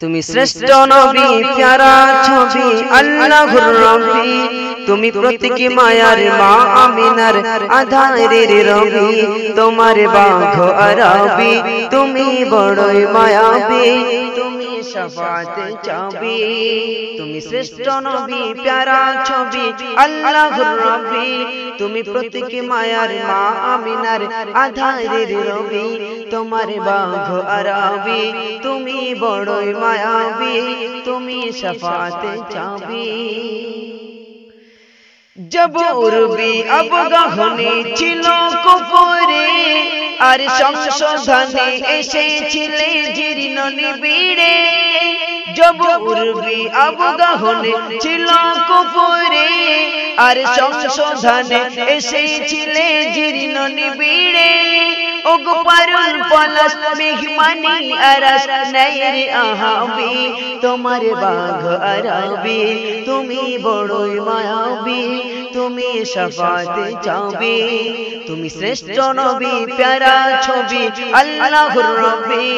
তুমি শ্রেষ্ঠ নবী প্যারা ছবি আল্লাহর রবি তুমি প্রতীকী মায়ার মা আমিনার আধারের রবি। তোমার বাঘ আরবি। তুমি বড়ই মায়াবী। তুমি শাফাতে চাবি। তুমি শ্রেষ্ঠ নবী প্যারা ছবি আল্লাহর রবি তুমি প্রতীকী মায়ার মা আমিনার আধারের রবি। তোমার বাঘ আরবি, তুমি বড়ই মায়াবী, তুমি শাফাতে চাবি। জব উর্বি আব গহনে ছিল কুপুরে আর সংশোধনে এসেছিলে জীর্ণ নিবিড়ে। জব উর্বি আব গহনে ছিল কুপুরে আর সংশোধনে এসেছিলে জীর্ণ নিবিড়ে। আরাস নাইরে আহাবি, তোমার বাঘ আরাবি, তুমি বড়ই মায়াবি, তুমি শাফাতে চাবি, তুমি শ্রেষ্ঠ নবী, প্যারা ছবি রবি,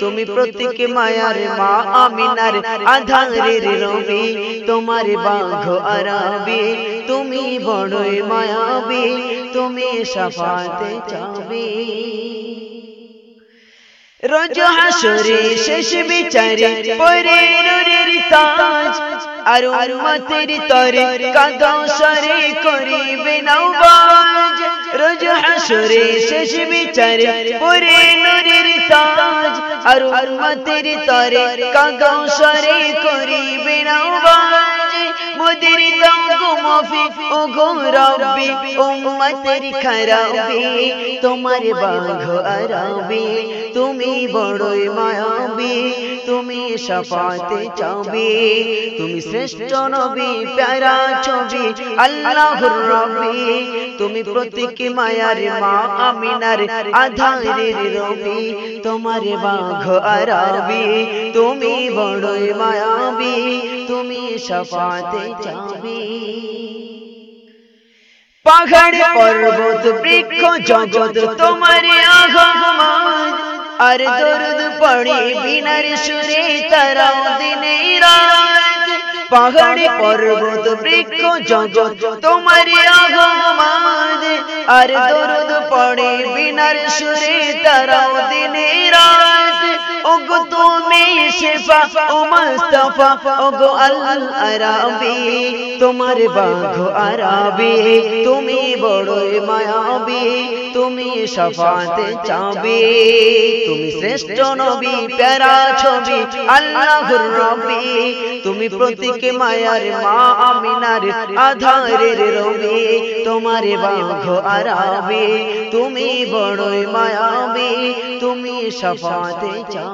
তুমি প্রতীক মায়ার মা আমিনার আধারের রবি, তোমার বাঘ আরাবি, তুমি বড়ই মায়াবি, তুমি শাফাতে চাবি। রোজ হাসরে শেষ বিচারে পরে নুরের তাজ। আর উম্মতের তরে কাদসরে করিবে হাসরে শেষ বিচারে পরে নুরের তাজ। আর উম্মতের তরে কাদসরে করিবে নওবাজ মাফি ও গো রব্বি, উম্মতের খারাবি তোমার বাঘ আরাবি, তুমি বড়ই মায়াবী, তুমি চাবি, তুমি শ্রেষ্ঠ নবী, প্যারা ছবি রবি, তুমি প্রতীক মায়ার মা আমিনার আধারের রবি, তোমার বাঘ আরাবি, তুমি বড়ই মায়াবী তুমি সাফাতে চাবি। পাহাড় পর্বত বৃক্ষ জগৎ তোমার আগমন। আর দরুদ পড়ে বিনার সুরে তারাও দিনে রাত। পাহাড় পর্বত বৃক্ষ জগৎ তোমার আগমন। আর দরুদ পড়ে বিনার সুরে তারাও দিনে রাত। ওগো তুমি শেফা ও মুস্তাফা, ওগো আল আরাবি তোমার বাঘ আরাবি, তুমি বড়ই মায়াবী, তুমি সাফাতে চাবি, তুমি শ্রেষ্ঠ নবী, প্যারা ছবি, আল্লাহর রবি, তুমি প্রতীক মায়ার মা আমিনার আধারের রবি, তোমার বাঘ আরাবি, তুমি বড়ই মায়াবী, তুমি সাফাতে চাবি।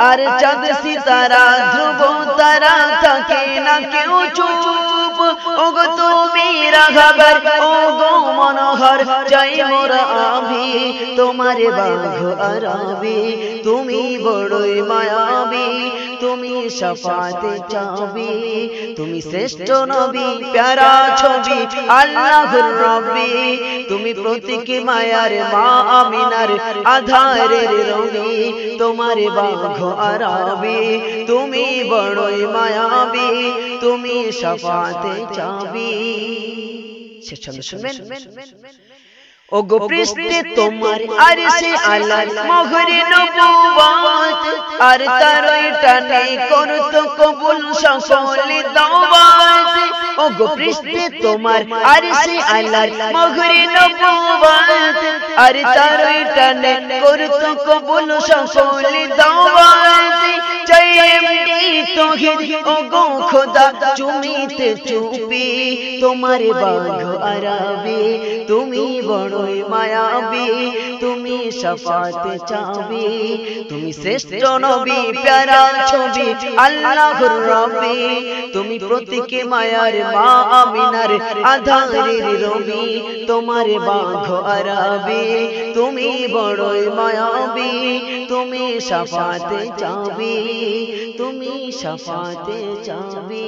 আর চাঁদ সিতারা ধ্রুব তারা থাকে না কেউ চুপ ওগো তুমি রাঘাবার ওগো মনোহর জয় মোর আভি তোমার বাঘ আরাবি তুমি বড়ই মায়াবী তুমি সাফাতে চাবি তুমি শ্রেষ্ঠ নবী প্যারা ছবি আল্লাহর রবি তুমি প্রতীক মায়ার মা আমিনার আধারের রবি তোমার বাঘ আরাবি, তুমি বড়ই মায়াবী, তুমি সাফাতে চাবি। সে ছন্দ শুনবেন? ও গো পৃষ্ঠে তোমার আর সে আলাল মহরে নবুয়াত আর তার টানে করত কবুল সকল দাওয়াত। ও গো পৃষ্ঠে তোমার আর সে আলাল মহরে নবুয়াত আর তার টানে করত কবুল সকল দাওয়াত। এমডি ও গো খোদা চুমিতে চুপি, তোমার বাঘ আরাবে, তুমি বড় বড়ই মায়াবী, তুমি সাফাতে চাবি, তুমি শ্রেষ্ঠ নবী প্যারা ছবি, আল্লাহর রবি, তুমি প্রতীকে মায়ার মা আমিনার আধারের রবি, তোমার বাঘ আরাবি, তুমি বড়ই মায়াবী, তুমি সাফাতে চাবি, তুমি সাফাতে চাবি